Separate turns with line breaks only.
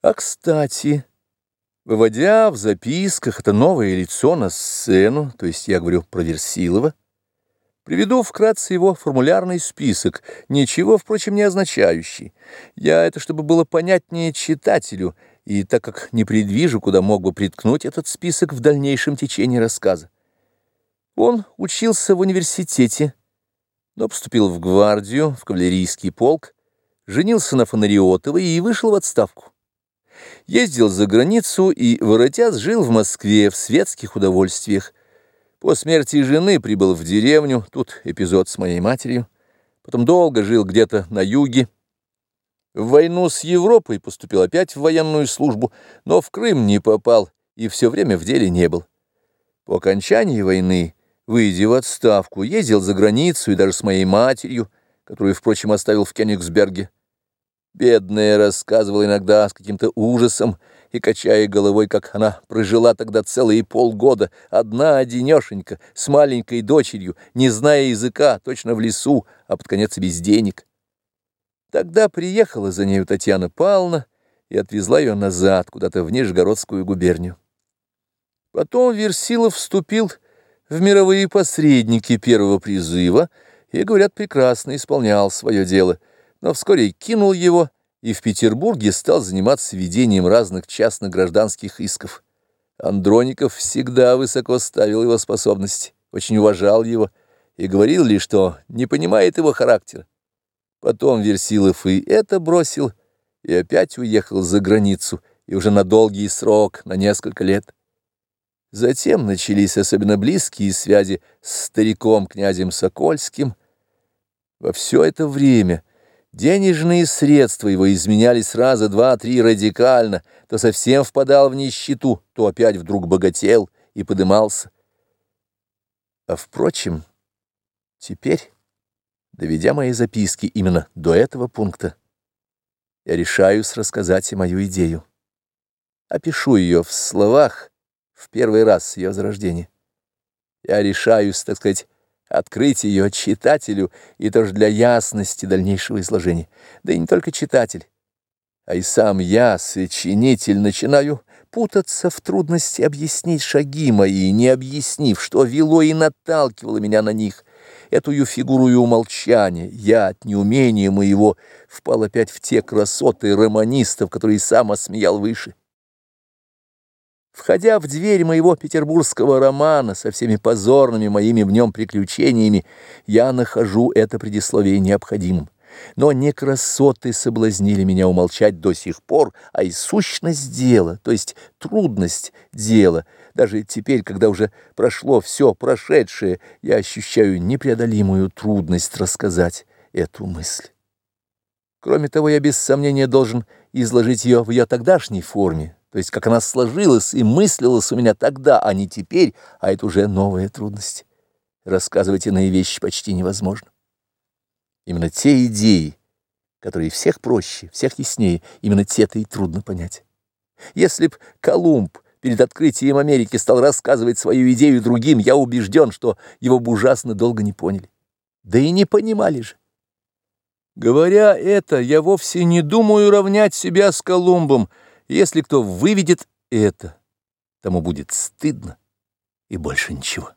А кстати, выводя в записках это новое лицо на сцену, то есть я говорю про Версилова, приведу вкратце его формулярный список, ничего, впрочем, не означающий. Я это, чтобы было понятнее читателю, и так как не предвижу, куда мог бы приткнуть этот список в дальнейшем течении рассказа. Он учился в университете, но поступил в гвардию, в кавалерийский полк, женился на Фонариотовой и вышел в отставку. Ездил за границу и, воротясь, жил в Москве в светских удовольствиях. По смерти жены прибыл в деревню, тут эпизод с моей матерью. Потом долго жил где-то на юге. В войну с Европой поступил опять в военную службу, но в Крым не попал и все время в деле не был. По окончании войны, выйдя в отставку, ездил за границу и даже с моей матерью, которую, впрочем, оставил в Кенигсберге. Бедная рассказывала иногда с каким-то ужасом и качая головой, как она прожила тогда целые полгода, одна одинешенька, с маленькой дочерью, не зная языка, точно в лесу, а под конец без денег. Тогда приехала за нею Татьяна Павловна и отвезла ее назад, куда-то в Нижегородскую губернию. Потом Версилов вступил в мировые посредники первого призыва и, говорят, прекрасно исполнял свое дело — но вскоре кинул его и в Петербурге стал заниматься ведением разных частных гражданских исков. Андроников всегда высоко ставил его способности, очень уважал его и говорил лишь, что не понимает его характера. Потом Версилов и это бросил, и опять уехал за границу, и уже на долгий срок, на несколько лет. Затем начались особенно близкие связи с стариком князем Сокольским. Во все это время Денежные средства его изменялись раза два-три радикально, то совсем впадал в нищету, то опять вдруг богател и подымался. А впрочем, теперь, доведя мои записки именно до этого пункта, я решаюсь рассказать и мою идею. Опишу ее в словах в первый раз ее зарождения. Я решаюсь, так сказать, открыть ее читателю, и тоже для ясности дальнейшего изложения. Да и не только читатель, а и сам я, сочинитель, начинаю путаться в трудности объяснить шаги мои, не объяснив, что вело и наталкивало меня на них. Эту фигуру и умолчание я от неумения моего впал опять в те красоты романистов, которые сам осмеял выше. Входя в дверь моего петербургского романа со всеми позорными моими в нем приключениями, я нахожу это предисловие необходимым. Но не красоты соблазнили меня умолчать до сих пор, а и сущность дела, то есть трудность дела. Даже теперь, когда уже прошло все прошедшее, я ощущаю непреодолимую трудность рассказать эту мысль. Кроме того, я без сомнения должен изложить ее в ее тогдашней форме, то есть как она сложилась и мыслилась у меня тогда, а не теперь, а это уже новая трудность. Рассказывать иные вещи почти невозможно. Именно те идеи, которые всех проще, всех яснее, именно те-то и трудно понять. Если б Колумб перед открытием Америки стал рассказывать свою идею другим, я убежден, что его бы ужасно долго не поняли. Да и не понимали же. Говоря это, я вовсе не думаю равнять себя с Колумбом, если кто выведет это, тому будет стыдно и больше ничего.